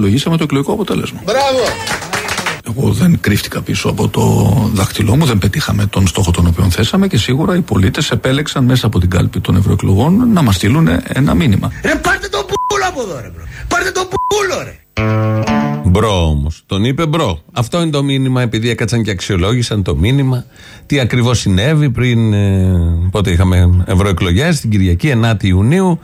αξιολογήσαμε το εκλογικό αποτέλεσμα. Μπράβο! Εγώ δεν κρύφτηκα πίσω από το δάχτυλό μου, δεν πετύχαμε τον στόχο τον οποίο θέσαμε και σίγουρα οι πολίτες επέλεξαν μέσα από την κάλπη των ευρωεκλογών να μας στείλουν ένα μήνυμα. Ρε πάρτε τον πούλο από εδώ ρε bro. Πάρτε τον πούλο ρε. Bro όμως. Τον είπε bro. Αυτό είναι το μήνυμα, επειδή έκατσαν και αξιολόγησαν το μήνυμα. Τι ακριβώς συνέβη πριν. Ε, πότε είχαμε ευρωεκλογές, την Κυριακή 9η Ιουνίου.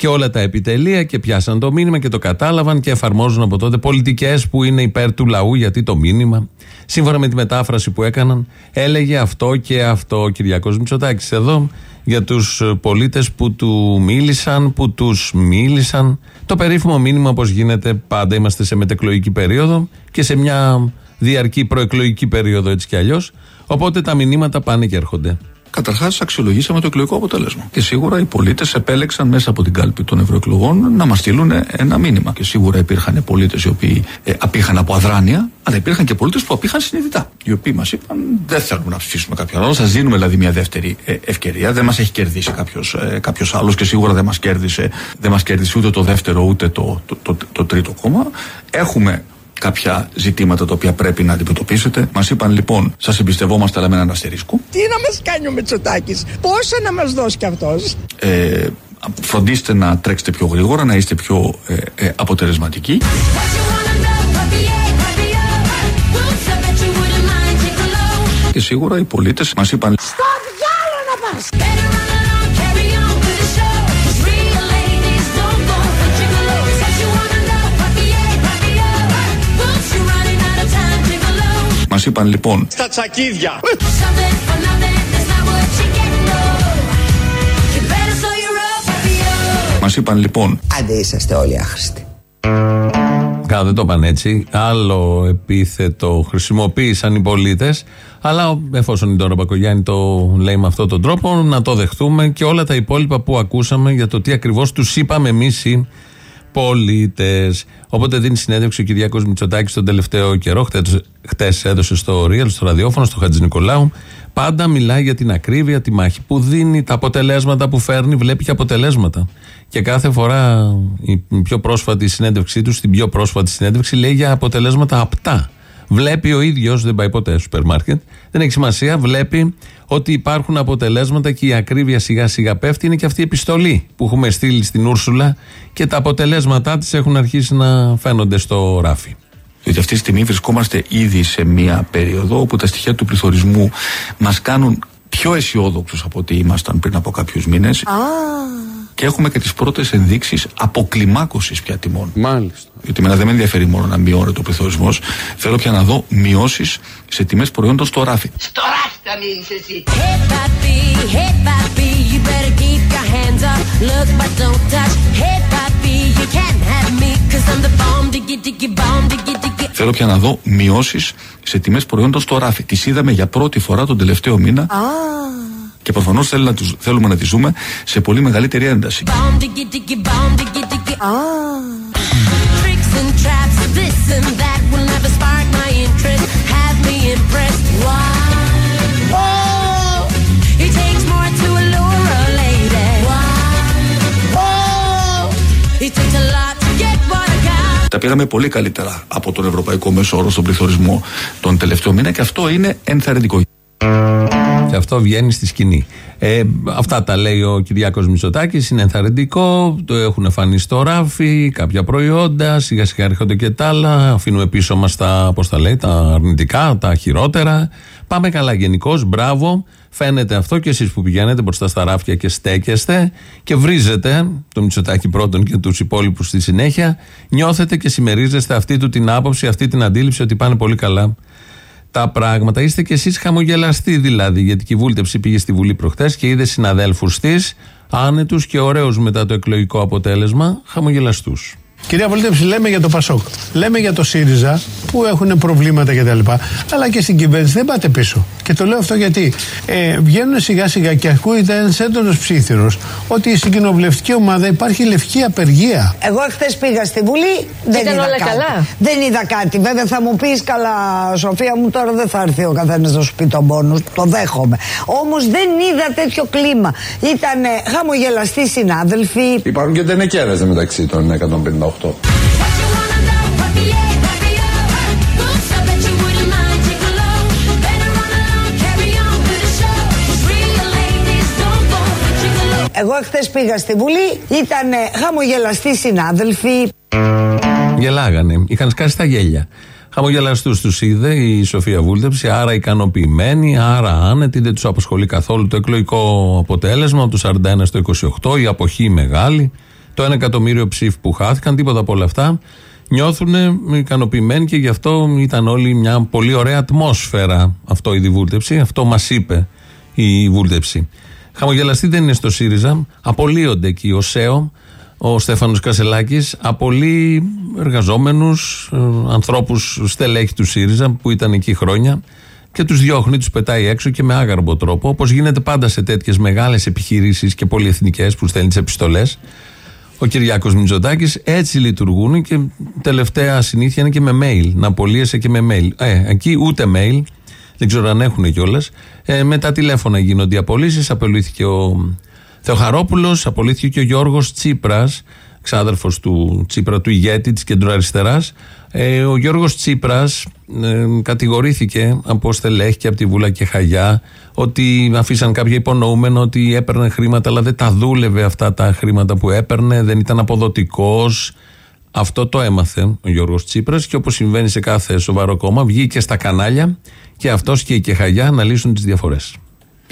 Και όλα τα επιτελεία και πιάσαν το μήνυμα και το κατάλαβαν και εφαρμόζουν από τότε πολιτικές που είναι υπέρ του λαού. Γιατί το μήνυμα, σύμφωνα με τη μετάφραση που έκαναν, έλεγε αυτό και αυτό. Ο Κυριακός Μητσοτάκης εδώ για τους πολίτες που του μίλησαν, που τους μίλησαν. Το περίφημο μήνυμα, όπως γίνεται πάντα, είμαστε σε μετεκλογική περίοδο και σε μια διαρκή προεκλογική περίοδο έτσι κι αλλιώς. Οπότε τα μηνύματα πάνε και έρχονται. Καταρχάς, αξιολογήσαμε το εκλογικό αποτέλεσμα. Και σίγουρα οι πολίτες επέλεξαν μέσα από την κάλπη των ευρωεκλογών να μας στείλουν ένα μήνυμα. Και σίγουρα υπήρχαν πολίτες οι οποίοι ε, απήχαν από αδράνεια, αλλά υπήρχαν και πολίτες που απήχαν συνειδητά. Οι οποίοι μας είπαν: Δεν θέλουμε να ψηφίσουμε κάποιον άλλο, σας δίνουμε δηλαδή μια δεύτερη ε, ευκαιρία. Δεν μας έχει κερδίσει κάποιος κάποιος άλλος και σίγουρα δεν μας κέρδισε, δεν μας κέρδισε ούτε το δεύτερο ούτε το, το, το, το τρίτο κόμμα. Έχουμε κάποια ζητήματα τα οποία πρέπει να αντιμετωπίσετε. Μας είπαν λοιπόν, σας εμπιστευόμαστε, αλλά με έναν αστερίσκο. Τι να μας κάνει ο Μητσοτάκης, πόσα να μας δώσει κι αυτός; Ε, φροντίστε να τρέξετε πιο γρήγορα, να είστε πιο ε, ε, αποτελεσματικοί. What you wanna know, puppy, yeah, puppy, oh. Boots, I bet you wouldn't mind, take a low. Και σίγουρα οι πολίτες μας είπαν, Στο διάλο να πας. Slow your roll, puppy, oh. μας είπαν λοιπόν, Άντε είσαστε όλοι άχρηστοι. Καλά, δεν το είπαν έτσι. Άλλο επίθετο χρησιμοποίησαν οι πολίτες. Αλλά εφόσον η Ντόρα Μπακογιάννη το λέει με αυτόν τον τρόπο, να το δεχτούμε και όλα τα υπόλοιπα που ακούσαμε για το τι ακριβώς τους είπαμε εμείς οι πολίτες. Οπότε δίνει συνέντευξη ο Κυριακό Μητσοτάκης τον τελευταίο καιρό. Χτες έδωσε στο Real, στο ραδιόφωνο, στο Χατζη Νικολάου. Πάντα μιλάει για την ακρίβεια, τη μάχη που δίνει, τα αποτελέσματα που φέρνει. Βλέπει και αποτελέσματα. Και κάθε φορά η πιο πρόσφατη συνέντευξή του, στην πιο πρόσφατη συνέντευξη, λέει για αποτελέσματα απτά. Βλέπει ο ίδιος, δεν πάει ποτέ στο σούπερ μάρκετ, δεν έχει σημασία, βλέπει ότι υπάρχουν αποτελέσματα και η ακρίβεια σιγά σιγά πέφτει. Είναι και αυτή η επιστολή που έχουμε στείλει στην Ούρσουλα και τα αποτελέσματά της έχουν αρχίσει να φαίνονται στο ράφι. διότι αυτή τη στιγμή βρισκόμαστε ήδη σε μια περίοδο όπου τα στοιχεία του πληθωρισμού μας κάνουν πιο αισιόδοξους από ό,τι ήμασταν πριν από κάποιους μήνες και έχουμε και τις πρώτες ενδείξεις αποκλιμάκωσης πια τιμών. Μάλιστα. Γιατί εμένα δεν με ενδιαφέρει μόνο να μειώνεται ο πληθωρισμός. Θέλω πια να δω μειώσεις σε τιμές προϊόντων στο ράφι. Στο ράφι θα μείνεις εσύ. Hey, papi, hey, papi, you better keep your hands up. Look, but don't touch. Hey, papi, you can't have me, cause I'm the bomb, diggy, diggy, bomb, diggy, diggy. Θέλω πια να δω μειώσεις σε τιμές προϊόντων στο ράφι. Τις είδαμε για πρώτη φορά τον τελευταίο μήνα. Και προφανώς θέλουμε να τη ζούμε σε πολύ μεγαλύτερη ένταση. Τα πήραμε πολύ καλύτερα από τον Ευρωπαϊκό Μέσο στον Πληθωρισμό τον τελευταίο μήνα και αυτό είναι ενθαρρυντικό. Και αυτό βγαίνει στη σκηνή. Ε, αυτά τα λέει ο Κυριάκος Μητσοτάκης, είναι ενθαρρυντικό, το έχουν φανεί στο ράφι, κάποια προϊόντα, σιγά σιγά έρχονται και τα άλλα, αφήνουμε πίσω μας τα, πώς τα λέει, τα αρνητικά, τα χειρότερα. Πάμε καλά γενικώς, μπράβο, φαίνεται αυτό και εσείς που πηγαίνετε μπροστά στα ράφια και στέκεστε και βρίζετε, το Μητσοτάκη πρώτον και τους υπόλοιπους στη συνέχεια, νιώθετε και συμμερίζεστε αυτή του την άποψη, αυτή την αντίληψη ότι πάνε πολύ καλά τα πράγματα. Είστε κι εσείς χαμογελαστοί δηλαδή, γιατί και η βούλτεψη πήγε στη Βουλή προχθές και είδε συναδέλφους της άνετους και ωραίους μετά το εκλογικό αποτέλεσμα, χαμογελαστούς. Κυρία Πολίτευση, λέμε για το Πασόκ. Λέμε για το ΣΥΡΙΖΑ που έχουν προβλήματα κτλ. Αλλά και στην κυβέρνηση δεν πάτε πίσω. Και το λέω αυτό γιατί ε, βγαίνουν σιγά σιγά και ακούγεται ένας έντονος ψήθυρος ότι στην κοινοβουλευτική ομάδα υπάρχει λευκή απεργία. Εγώ χθες πήγα στη Βουλή, δεν Ήταν είδα όλα κάτι. Καλά. Δεν είδα κάτι. Βέβαια θα μου πεις καλά, Σοφία μου, τώρα δεν θα έρθει ο καθένας να σου πει τον πόνο. Το δέχομαι. Όμως δεν είδα τέτοιο κλίμα. Ήταν χαμογελαστοί συνάδελφοι. Υπάρχουν και τενεκέρες μεταξύ των 150 εγώ χθε πήγα στη Βουλή, ήταν χαμογελαστοί συνάδελφοι. Γελάγανε, είχαν σκάσει τα γέλια. Χαμογελαστούς τους είδε η Σοφία Βούλτεψη, άρα ικανοποιημένη, άρα άνετη, δεν τους απασχολεί καθόλου το εκλογικό αποτέλεσμα, τους 41 στο 28, η αποχή μεγάλη το 1 εκατομμύριο ψήφ που χάθηκαν, τίποτα από όλα αυτά. Νιώθουν ικανοποιημένοι και γι' αυτό ήταν όλη μια πολύ ωραία ατμόσφαιρα αυτό η διβούλτεψη. Αυτό μας είπε η βούλτεψη. Χαμογελαστή δεν είναι στο ΣΥΡΙΖΑ. Απολύονται εκεί ο ΣΕΟ, ο Στέφανος Κασελάκης, απολύει εργαζόμενους, ανθρώπους στελέχη του ΣΥΡΙΖΑ που ήταν εκεί χρόνια και τους διώχνει, τους πετάει έξω και με άγαρμπο τρόπο, όπως γίνεται πάντα σε τέτοιες μεγάλες επιχειρήσεις και πολυεθνικές που στέλνει τις επιστολές. Ο Κυριάκος Μητσοτάκης έτσι λειτουργούν και τελευταία συνήθεια είναι και με mail. Να απολύεσαι και με mail. Ε, εκεί ούτε mail, δεν ξέρω αν έχουν κιόλας. Ε, με τα τηλέφωνα γίνονται οι απολύσεις. Απολύθηκε ο Θεοχαρόπουλος, απολύθηκε και ο Γιώργος Τσίπρας, ξάδερφος του Τσίπρα, του ηγέτη της κεντροαριστεράς. Ε, ο Γιώργος Τσίπρας ε, κατηγορήθηκε από στελέχη και από τη Βούλα και Χαγιά ότι αφήσαν κάποια υπονοούμενα ότι έπαιρνε χρήματα, αλλά δεν τα δούλευε αυτά τα χρήματα που έπαιρνε, δεν ήταν αποδοτικός. Αυτό το έμαθε ο Γιώργος Τσίπρας και όπως συμβαίνει σε κάθε σοβαρό κόμμα, βγήκε στα κανάλια και αυτός και η Κεχαγιά να λύσουν τις διαφορές.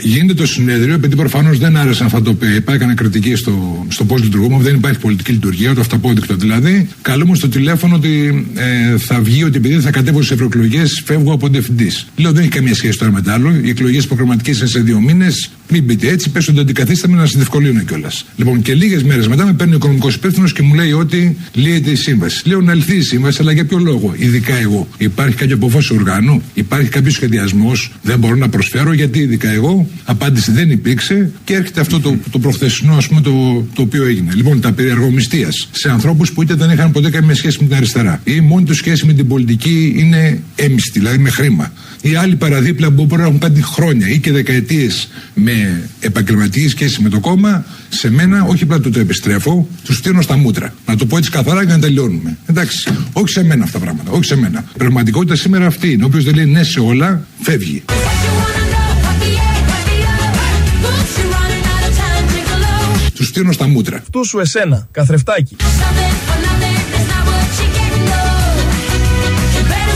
Γίνεται το συνέδριο, επειδή προφανώς δεν άρεσαν αυτά τα οποία είπα, έκανα κριτική στο, στο πώς λειτουργούμε, δεν υπάρχει πολιτική λειτουργία, το αυταπόδεικτο δηλαδή. Καλούμε στο τηλέφωνο ότι ε, θα βγει ότι επειδή θα κατέβω στις ευρωεκλογές, φεύγω από διευθυντής. Λέω δεν έχει καμία σχέση τώρα με το άλλο. Οι εκλογές προγραμματικές είναι σε δύο μήνες. Μην μπείτε έτσι, πέσω το αντικαθίσταμε να σα διευκολύνω κιόλας. Λοιπόν, και λίγες μέρες μετά με παίρνει ο οικονομικός υπεύθυνος και μου λέει ότι λύεται η σύμβαση. Λέω να λυθεί η σύμβαση, αλλά για ποιο λόγο, ειδικά εγώ. Υπάρχει κάποια αποφάση οργάνου, υπάρχει κάποιος σχεδιασμός, δεν μπορώ να προσφέρω, γιατί ειδικά εγώ. Απάντηση δεν υπήρξε και έρχεται αυτό το, το προχθεσινό, ας πούμε, το, το οποίο έγινε. Λοιπόν, τα περιεργομιστίας σε ανθρώπους που είτε δεν είχαν ποτέ καμία σχέση με την αριστερά ή μόνη τους σχέση με την πολιτική είναι έμιστη, δηλαδή με χρήμα. Ή άλλοι παραδίπλα που μπορεί να έχουν κάνει χρόνια ή και δεκαετίες με επαγγελματική σχέση με το κόμμα, σε μένα όχι απλά το, το επιστρέφω, τους στείλω στα μούτρα. Να το πω έτσι καθαρά για να τελειώνουμε. Εντάξει, όχι σε μένα αυτά τα πράγματα, όχι σε μένα. Η πραγματικότητα σήμερα αυτή είναι. Όποιο δεν λέει ναι σε όλα, φεύγει. You better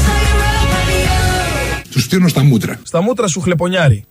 slow your roll, baby. Oh. Τους στείλω στα μούτρα. Στα μούτρα σου χλεπονιάρι.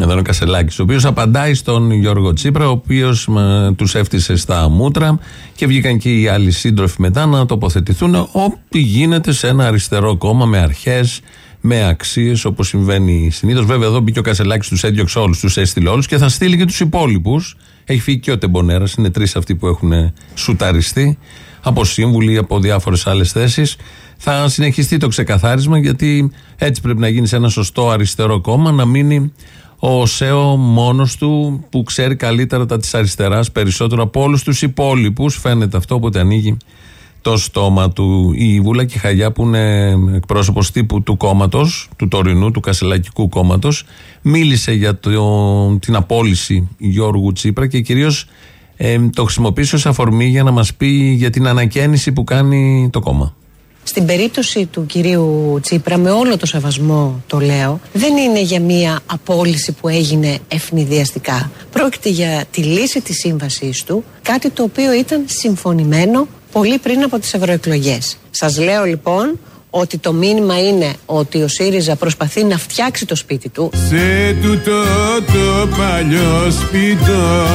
Εδώ είναι ο Κασελάκης, ο οποίος απαντάει στον Γιώργο Τσίπρα, ο οποίος τους έφτιασε στα μούτρα και βγήκαν και οι άλλοι σύντροφοι μετά να τοποθετηθούν ό,τι γίνεται σε ένα αριστερό κόμμα με αρχές, με αξίες, όπως συμβαίνει συνήθως. Βέβαια, εδώ μπήκε ο Κασελάκης, τους έδιωξε όλους, τους έστειλε όλους και θα στείλει και τους υπόλοιπους. Έχει φύγει και ο Τεμπονέρας, είναι τρεις αυτοί που έχουν σουταριστεί από σύμβουλοι, από διάφορες άλλες θέσεις. Θα συνεχιστεί το ξεκαθάρισμα γιατί έτσι πρέπει να γίνει σε ένα σωστό αριστερό κόμμα, να μείνει ο ΣΕΟ μόνος του που ξέρει καλύτερα τα της αριστεράς περισσότερο από όλους τους υπόλοιπους. Φαίνεται αυτό, όποτε ανοίγει το στόμα του. Η Βούλα Κιχαγιά, που είναι εκπρόσωπος τύπου του κόμματος, του τωρινού, του Κασελακικού κόμματος, μίλησε για το, την απόλυση Γιώργου Τσίπρα και κυρίως το χρησιμοποίησε ως αφορμή για να μας πει για την ανακαίνιση που κάνει το κόμμα. Στην περίπτωση του κυρίου Τσίπρα, με όλο το σεβασμό το λέω, δεν είναι για μία απόλυση που έγινε ευνηδιαστικά. Πρόκειται για τη λύση της σύμβασής του, κάτι το οποίο ήταν συμφωνημένο πολύ πριν από τις ευρωεκλογές. Σας λέω λοιπόν ότι το μήνυμα είναι ότι ο ΣΥΡΙΖΑ προσπαθεί να φτιάξει το σπίτι του. Σε τούτο το παλιό σπιτό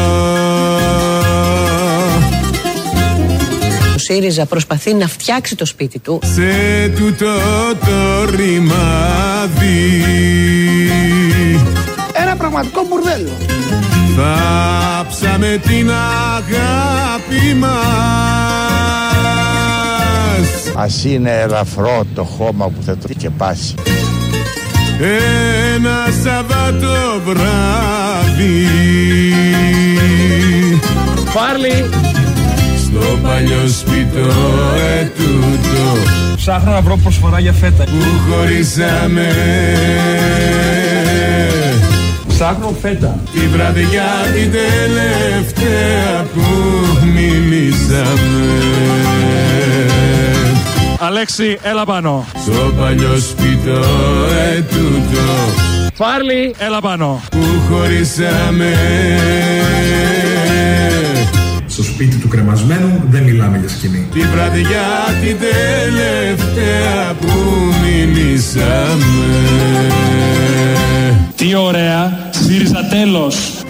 ο ΣΥΡΙΖΑ προσπαθεί να φτιάξει το σπίτι του. Σε τούτο το ρημάδι. Ένα πραγματικό μπουρδέλο. Θάψαμε την αγάπη μας Ας είναι ελαφρό το χώμα που θα το και πάσει. ένα Σαββάτο βράδυ. Φάρλι στο παλιό σπιτό ετούτο. Ψάχνω να βρω προσφορά για φέτα. Που χωρίσαμε. Ψάχνω φέτα. Τη βραδιά την τελευταία που μιλήσαμε Αλέξη έλα πάνω. Στο παλιό σπιτό ετούτο Φάρλι. Έλα πάνω. Που χωρίσαμε. Στο σπίτι του κρεμασμένου δεν μιλάμε για σκηνή. τη βραδιά την τελευταία που μιλήσαμε. Τι ωραία. ΣΥΡΙΖΑ τέλος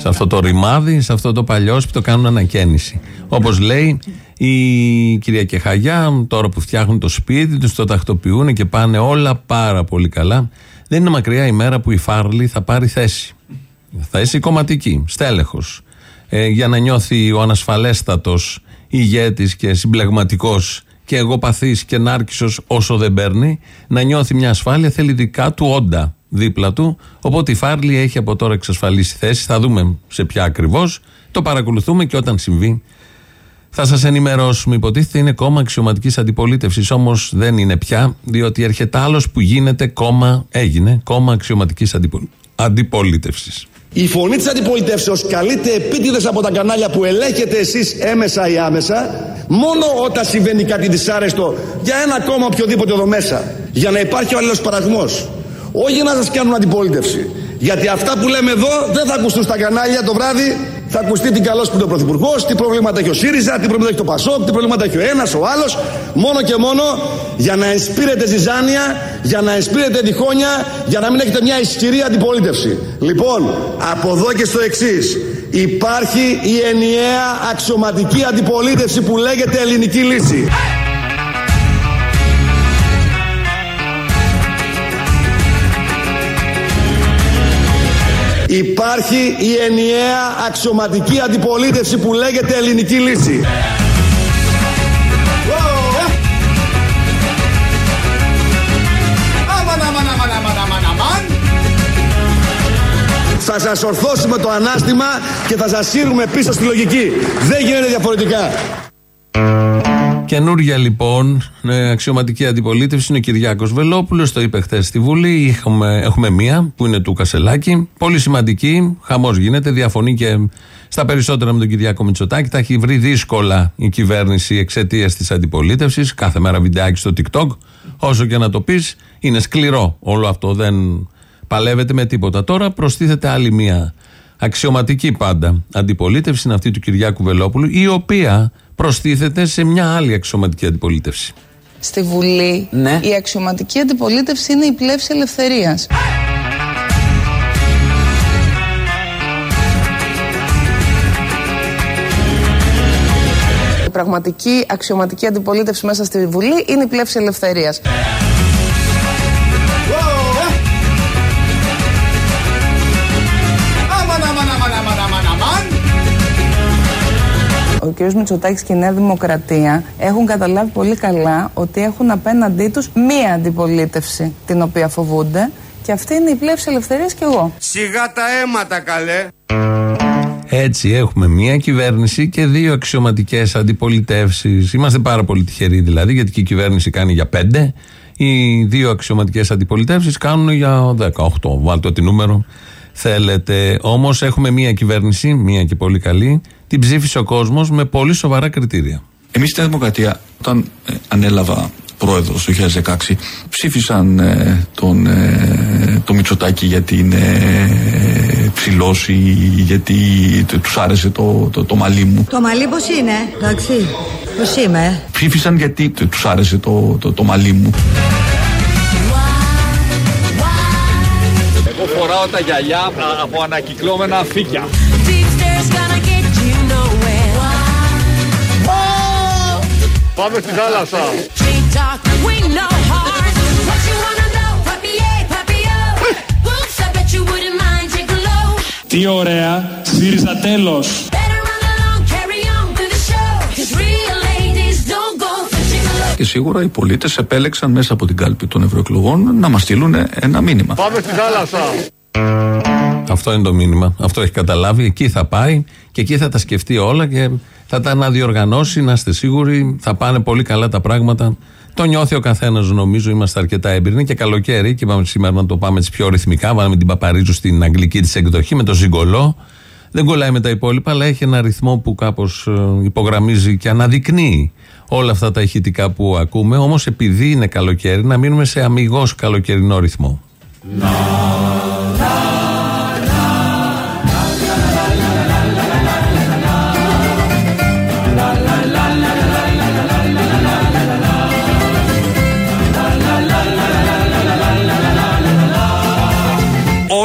Σε αυτό το ρημάδι, σε αυτό το παλιόσπιτο κάνουν ανακαίνιση. Όπως λέει η κυρία Κεχαγιά, τώρα που φτιάχνουν το σπίτι τους, το τακτοποιούν και πάνε όλα πάρα πολύ καλά. Δεν είναι μακριά η μέρα που η Φάρλη θα πάρει θέση. Θέση κομματική, στέλεχος. Ε, για να νιώθει ο ανασφαλέστατος ηγέτης και συμπλεγματικός και εγωπαθής και νάρκισος όσο δεν παίρνει, να νιώθει μια ασφάλεια, θέλει δικά του όντα δίπλα του. Οπότε η Φάρλη έχει από τώρα εξασφαλίσει θέση. Θα δούμε σε ποια ακριβώς. Το παρακολουθούμε και όταν συμβεί θα σας ενημερώσουμε. Υποτίθεται είναι κόμμα αξιωματικής αντιπολίτευσης. Όμως δεν είναι πια, διότι έρχεται άλλος που γίνεται κόμμα, έγινε κόμμα αξιωματικής αντιπολίτευσης. Η φωνή της αντιπολιτεύσεως καλείται επίτηδες από τα κανάλια που ελέγχετε εσείς έμεσα ή άμεσα μόνο όταν συμβαίνει κάτι δυσάρεστο για ένα κόμμα οποιοδήποτε εδώ μέσα για να υπάρχει ο αλληλοσπαραγμός όχι για να σας κάνουν αντιπολίτευση. Γιατί αυτά που λέμε εδώ δεν θα ακουστούν στα κανάλια το βράδυ. Θα ακουστεί την καλός που είναι ο Πρωθυπουργός, τι προβλήματα έχει ο ΣΥΡΙΖΑ, τι προβλήματα έχει το ΠΑΣΟΚ, τι προβλήματα έχει ο ένας, ο άλλος. Μόνο και μόνο για να εσπείρετε ζυζάνια, για να εσπείρετε διχόνια, για να μην έχετε μια ισχυρή αντιπολίτευση. Λοιπόν, από εδώ και στο εξής. Υπάρχει η ενιαία αξιωματική αντιπολίτευση που λέγεται ελληνική λύση. Υπάρχει η ενιαία αξιωματική αντιπολίτευση που λέγεται ελληνική λύση. Θα σας ορθώσουμε το ανάστημα και θα σας σύρουμε πίσω στη λογική. Δεν γίνεται διαφορετικά. Καινούρια λοιπόν ε, αξιωματική αντιπολίτευση είναι ο Κυριάκος Βελόπουλος. Το είπε χθες στη Βουλή. Έχουμε, έχουμε μία που είναι του Κασελάκη. Πολύ σημαντική. Χαμός γίνεται. Διαφωνεί και στα περισσότερα με τον Κυριάκο Μητσοτάκη. Τα έχει βρει δύσκολα η κυβέρνηση εξαιτίας της αντιπολίτευσης. Κάθε μέρα βιντεάκι στο TikTok. Όσο και να το πεις, είναι σκληρό όλο αυτό. Δεν παλεύεται με τίποτα. Τώρα προστίθεται άλλη μία αξιωματική πάντα αντιπολίτευση. Είναι αυτή του Κυριάκου Βελόπουλου, η οποία προστίθεται σε μια άλλη αξιωματική αντιπολίτευση. Στη Βουλή Ναι. η αξιωματική αντιπολίτευση είναι η πλεύση ελευθερίας. Η πραγματική αξιωματική αντιπολίτευση μέσα στη Βουλή είναι η πλεύση ελευθερίας. Κ. Μητσοτάκης και η Νέα Δημοκρατία έχουν καταλάβει πολύ καλά ότι έχουν απέναντί τους μία αντιπολίτευση την οποία φοβούνται και αυτή είναι η πλεύση ελευθερίας και εγώ. Σιγά τα αίματα καλέ. Έτσι έχουμε μία κυβέρνηση και δύο αξιωματικές αντιπολιτεύσεις. Είμαστε πάρα πολύ τυχεροί δηλαδή, γιατί και η κυβέρνηση κάνει για πέντε. Οι δύο αξιωματικές αντιπολιτεύσεις κάνουν για 18. Βάλτε ό,τι νούμερο θέλετε. Όμως έχουμε μία κυβέρνηση, μία και πολύ καλή. Την ψήφισε ο κόσμος με πολύ σοβαρά κριτήρια. Εμείς στη Νέα Δημοκρατία, όταν ε, ανέλαβα πρόεδρος το 2016, ψήφισαν ε, τον, ε, το Μητσοτάκη γιατί είναι ε, ψηλός ή γιατί τους άρεσε το, το, το μαλλί μου. Το μαλλί πώς είναι, εντάξει. Πώς είμαι. Ψήφισαν γιατί τους άρεσε το, το, το μαλλί μου. Εγώ φοράω τα γυαλιά από ανακυκλώμενα φύκια Take a low. Τι ωραία ΣΥΡΙΖΑ τέλος Better run along, carry on with the show. 'Cause real ladies don't go fishing alone. Και σίγουρα οι πολίτες επέλεξαν μέσα από την κάλπη των ευρωεκλογών να μας στείλουν ένα μήνυμα. Πάμε στη θάλασσα. Αυτό είναι το μήνυμα. Αυτό έχει καταλάβει. Εκεί θα πάει και εκεί θα τα σκεφτεί όλα και θα τα αναδιοργανώσει. Να είστε σίγουροι, θα πάνε πολύ καλά τα πράγματα. Το νιώθει ο καθένας, νομίζω. Είμαστε αρκετά έμπειροι. Είναι και καλοκαίρι και είπαμε σήμερα να το πάμε έτσι πιο ρυθμικά. Βάλαμε την Παπαρίζου στην αγγλική της εκδοχή με το ζυγκολό. Δεν κολλάει με τα υπόλοιπα, αλλά έχει ένα ρυθμό που κάπως υπογραμμίζει και αναδεικνύει όλα αυτά τα ηχητικά που ακούμε. Όμως επειδή είναι καλοκαίρι, να μείνουμε σε αμυγός καλοκαιρινό ρυθμό.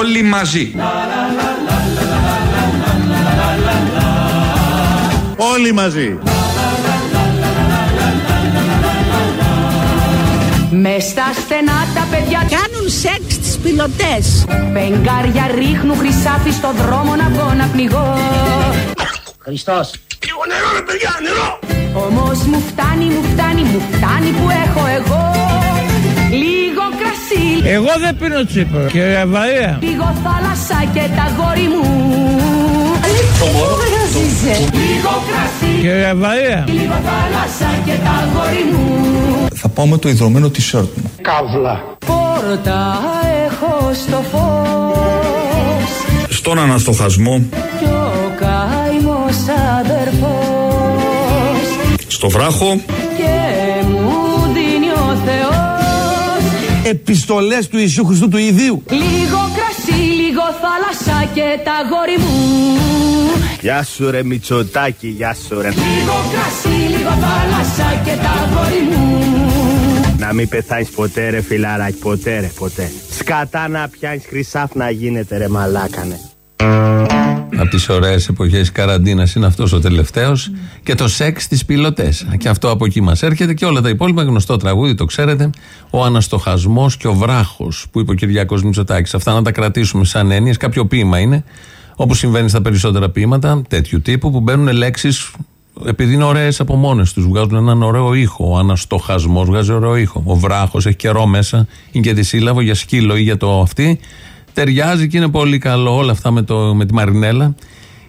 Όλοι μαζί. Όλοι μαζί. Μες στα στενά τα παιδιά κάνουν σεξ τις πιλωτές Πενγκάρια ρίχνουν χρυσάφι στο δρόμο να βγω να πνιγώ Χριστός Λίγο νερό ρε παιδιά, νερό. Όμως μου φτάνει, μου φτάνει, μου φτάνει που έχω εγώ Λίγο κρασί, Εγώ δεν πίνω τσίπρα. Κύριε Βαρία. λίγο θάλασσα και τα γόρι μου. Λίγο κρασί, Κύριε Βαρία. λίγο θάλασσα και τα γόρι μου. Θα πάω με το ιδρωμένο t-shirt μου. Πόρτα έχω στο φως. Στον αναστοχασμό, Κι ο καημός αδερφός. Στο βράχο, Επιστολές του Ιησού Χριστού του Ιδίου. Λίγο κρασί, λίγο θάλασσα και τα γόρι μου Γεια σου ρε Μητσοτάκη, γεια σου ρε. Λίγο κρασί, λίγο θάλασσα και τα γόρι μου Να μην πεθάνεις ποτέ ρε φιλαράκι, ποτέ ρε, ποτέ. Σκατά να πιάνεις χρυσάφ να γίνεται ρε μαλάκανε. Από τις ωραίες εποχές καραντίνας είναι αυτός ο τελευταίος. Και το σεξ στις πιλωτές. Και αυτό από εκεί μας έρχεται και όλα τα υπόλοιπα. Γνωστό τραγούδι, το ξέρετε. Ο αναστοχασμός και ο βράχος που είπε ο Κυριάκος Μητσοτάκης. Αυτά να τα κρατήσουμε σαν έννοιες. Κάποιο ποίημα είναι. Όπω συμβαίνει στα περισσότερα ποίηματα τέτοιου τύπου που μπαίνουν λέξεις επειδή είναι ωραίες από μόνες τους. Βγάζουν έναν ωραίο ήχο. Ο αναστοχασμός βγάζει ωραίο ήχο. Ο βράχος έχει καιρό μέσα. Είναι και τη σύλλαβο για σκύλο ή για το αυτή. Ταιριάζει και είναι πολύ καλό όλα αυτά με, το, με τη Μαρινέλα.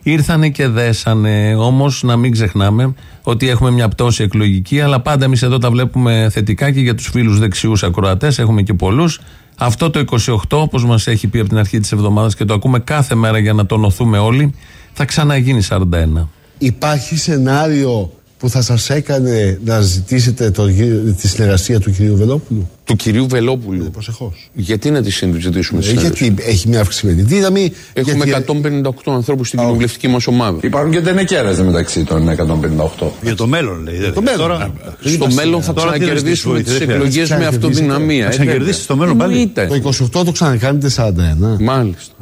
Ήρθανε και δέσανε. Όμως να μην ξεχνάμε ότι έχουμε μια πτώση εκλογική, αλλά πάντα εμείς εδώ τα βλέπουμε θετικά και για τους φίλους δεξιούς ακροατές. Έχουμε και πολλούς. Αυτό το 28, όπως μας έχει πει από την αρχή της εβδομάδας και το ακούμε κάθε μέρα για να τονωθούμε όλοι, θα ξαναγίνει 41. Υπάρχει σενάριο που θα σας έκανε να ζητήσετε το, γύ- τη συνεργασία του κυρίου Βελόπουλου; Του κυρίου Βελόπουλου. Ε, προσεχώς. Γιατί να τη συζητήσουμε Ε, σήμερα. γιατί έχει μια αυξημένη δύναμη. Έχουμε γιατί... 158 ανθρώπους στην κοινοβουλευτική μας ομάδα. Υπάρχουν και τενεκέρες μεταξύ των 158. Για το μέλλον λέει. δεν- Το μέλλον. Τώρα, Στο μέλλον θα Τώρα τις λες, ξανακερδίσουμε τι τις βοήθεια, εκλογές με ξανακερδίσετε. αυτοδυναμία. Θα ε, ξανακερδίσεις βέβαια. στο μέλλον πάλι; Εννοείται. Το 28 το ξανακάνετε 41. Μάλιστα.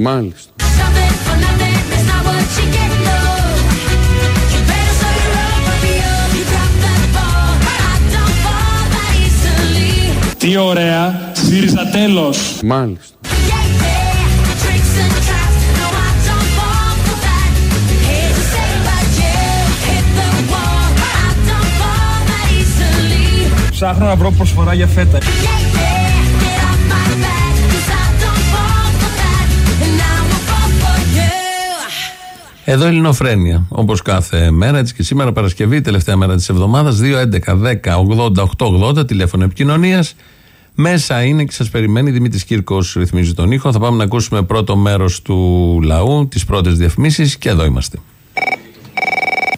Μάλιστα. Τι ωραία, ΣΥΡΙΖΑ τέλος. Μάλιστα. Ψάχνω να βρω προσφορά για φέτα. Εδώ Ελληνοφρένια. Όπως κάθε μέρα, έτσι και σήμερα Παρασκευή, τελευταία μέρα της εβδομάδας, 2.11.10.80.880 τηλέφωνο επικοινωνίας. Μέσα είναι και σας περιμένει Δημήτρης Κύρκος, ρυθμίζει τον ήχο. Θα πάμε να ακούσουμε πρώτο μέρος του λαού, τις πρώτες διαφημίσεις και εδώ είμαστε.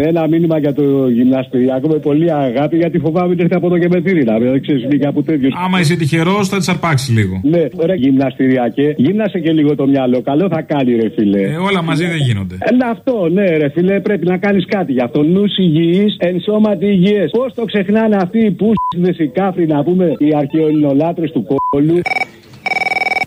Ένα μήνυμα για το γυμναστηριακό με πολύ αγάπη γιατί φοβάμαι ότι έρθει από το γεμετήρι να μην ξέρεις είναι και από τέτοιος. Άμα είσαι τυχερός, θα τη αρπάξεις λίγο. Ναι, ωραία γυμναστηριακέ. Γύμνασε και λίγο το μυαλό. Καλό θα κάνει, ρε φίλε. Ε, όλα μαζί δεν γίνονται. Ε, αυτό, ναι, ρε φίλε, πρέπει να κάνεις κάτι γι' αυτό. Νους υγιής, εν σώματι υγιές. Πώς το ξεχνάνε αυτοί οι πούστιδε οι κάφροι, να πούμε, οι αρχαιοελληνολάτρες του κόλου.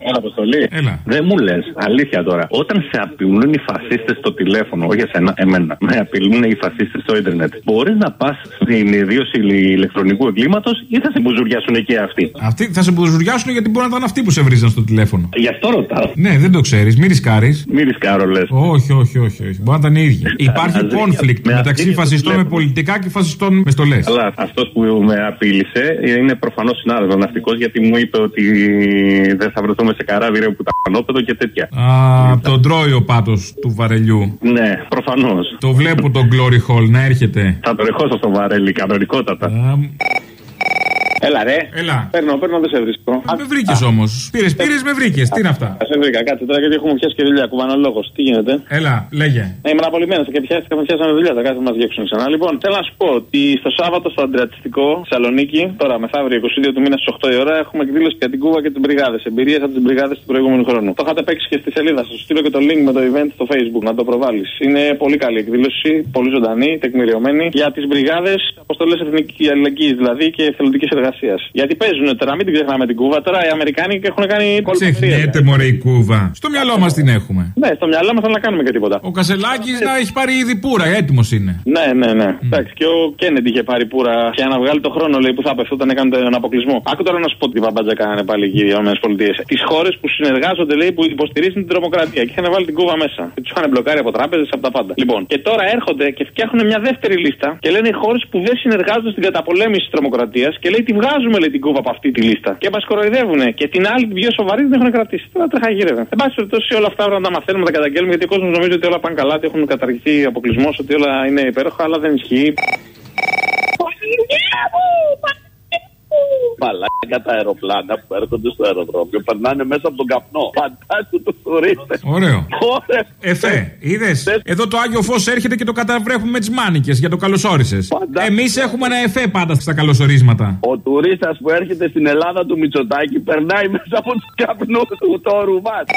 Έλα, Αποστολή. Έλα. Δεν μου λε, αλήθεια τώρα. Όταν σε απειλούν οι φασίστε στο τηλέφωνο, όχι εσένα, εμένα, με απειλούν οι φασίστε στο ίντερνετ, μπορεί να πα στην ιδίωση ηλεκτρονικού εγκλήματο ή θα σε μπουζουριάσουν και αυτοί. Αυτοί θα σε μπουζουριάσουν γιατί μπορεί να ήταν αυτοί που σε βρίζαν στο τηλέφωνο. Γι' αυτό ρωτάω. Ναι, δεν το ξέρει. Μη ρισκάρει. Μη ρισκάρω, λε. Όχι, όχι, όχι, όχι. Μπορεί να ήταν οι ίδιοι. Υπάρχει μαζί, conflict με μεταξύ αυτή φασιστών με βλέπω. πολιτικά και φασιστών με στολέ. Αλλά αυτό που με απείλησε είναι προφανώ συνάδελφο ναυτικό γιατί μου είπε ότι δεν θα βρεθούμε σε καράβι ρε που τα πανόπεδο και τέτοια. Α, τον τρώει ο πάτος του βαρελιού. Ναι, προφανώς. Το βλέπω τον Glory Hall να έρχεται. Θα το ρεχώσω στο βαρέλι, κανονικότατα. Έλα, ρε. Έλα. Παίρνω, παίρνω, δεν σε βρίσκω. Α, με βρήκες όμως. Πήρες, πήρες, με βρήκες. Τι είναι αυτά; Α, σε βρήκα, κάτσε τώρα γιατί έχουμε πιάσει και δουλειά. Κουβανολόγο. Τι γίνεται; Έλα, λέγε. Ναι, είμαι απολυμμένος και πιάστηκα, με πιάσαμε δουλειά. Θα κάτσε να μα διώξουν ξανά. Λοιπόν, θέλω να σου πω ότι στο Σάββατο στο Αντριατιστικό Θεσσαλονίκη, τώρα μεθαύριο 22 του μήνα στις 8 η ώρα, έχουμε εκδήλωση για την Κούβα και τις μπριγάδες. Εμπειρίες από τις μπριγάδες του προηγούμενου χρόνου. Το είχατε παίξει και στη σελίδα σας. Στείλω και το link με το event στο Facebook να το προβάλλεις. Είναι πολύ καλή εκδήλωση, πολύ ζωντανή, τεκμηριωμένη για τις μπριγάδες αποστολές εθνικής αλληλεγγύης δηλαδή και εθελοντική εργασίας. Γιατί παίζουν τώρα, μην την ξεχνάμε την Κούβα. Τώρα οι Αμερικάνοι έχουν κάνει Ξεχνιέται μωρέ η κούβα. Στο μυαλό μας την έχουμε. Ναι, στο μυαλό μας δεν να κάνουμε και τίποτα. Ο Κασελάκης να έχει πάρει ήδη πουρα, έτοιμος είναι. Ναι, ναι, ναι. Εντάξει, και ο Κέννετ είχε πάρει πουρα για να βγάλει το χρόνο λέει, που θα πέφτει όταν έκανε τον αποκλεισμό. Άκου τώρα να σου πω τι βαμπάτζα κάνανε πάλι εκεί οι ΗΠΑ. Τις χώρες που συνεργάζονται, λέει, που υποστηρίζουν την τρομοκρατία και είχαν βάλει την Κούβα μέσα. Και τους είχαν μπλοκάρει από τράπεζες, από τα πάντα. Λοιπόν, και τώρα έρχονται και φτιάχνουν μια δεύτερη λίστα και λένε οι χώρες που δεν συνεργάζονται στην καταπολέμηση της τρομοκρατίας και λέει τη βγάζουμε λέει, την Κούβα από αυτή τη λίστα. Και μας κοροϊδεύουν. Και την άλλη, την πιο σοβαρή, την έχουν κρατήσει. Τώρα τρέχα γύρευε. Εν πάση περιπτώσει, όλα αυτά πρέπει να τα μαθαίνουμε, να τα καταγγέλνουμε γιατί ο κόσμος νομίζει ότι όλα πάνε καλά, ότι έχουν καταργηθεί αποκλεισμός, ότι όλα είναι υπέροχα, αλλά δεν ισχύει. Μαλάκα τα αεροπλάνα που έρχονται στο αεροδρόμιο περνάνε μέσα από τον καπνό. Φαντάζομαι το τουρίστε. Ωραίο. Εφέ, είδες; Εδώ το Άγιο Φως έρχεται και το καταβρέχουμε με τις μάνικες για το καλωσόρισες. Εμείς έχουμε ένα εφέ πάντα στα καλωσορίσματα. Ο τουρίστας που έρχεται στην Ελλάδα του Μητσοτάκη περνάει μέσα από τους καπνούς του το ρουβάτ.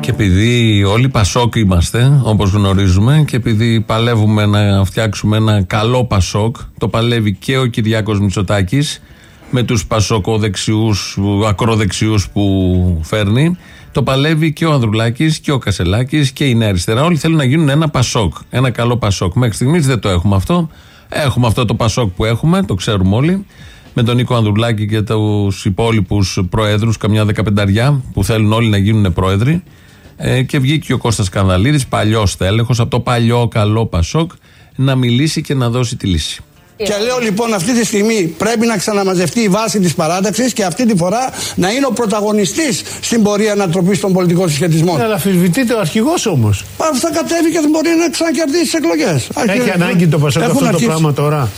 Και επειδή όλοι Πασόκ είμαστε, όπως γνωρίζουμε, και επειδή παλεύουμε να φτιάξουμε ένα καλό Πασόκ, το παλεύει και ο Κυριάκος Μητσοτάκης με τους Πασοκοδεξιούς, ακροδεξιούς που φέρνει. Το παλεύει και ο Ανδρουλάκης και ο Κασελάκης και η Νέα Αριστερά. Όλοι θέλουν να γίνουν ένα Πασόκ. Ένα καλό Πασόκ. Μέχρι στιγμής δεν το έχουμε αυτό. Έχουμε αυτό το Πασόκ που έχουμε, το ξέρουμε όλοι. Με τον Νίκο Ανδρουλάκη και τους υπόλοιπους προέδρους, καμιά δεκαπενταριά, που θέλουν όλοι να γίνουν πρόεδροι. Ε, και βγήκε και ο Κώστας Κανδαλίδης, παλιός τέλεχος, από το παλιό καλό Πασόκ, να μιλήσει και να δώσει τη λύση. Και λέω λοιπόν αυτή τη στιγμή πρέπει να ξαναμαζευτεί η βάση της παράταξης και αυτή τη φορά να είναι ο πρωταγωνιστής στην πορεία ανατροπής των πολιτικών συσχετισμών. Ναι, αλλά αμφισβητείται ο αρχηγός όμως. Αυτά κατέβει και δεν μπορεί να ξανακερδίσει τις εκλογές. Έχει ανάγκη το Πασόκ Έχουν αυτό το αρχίσει. πράγμα τώρα;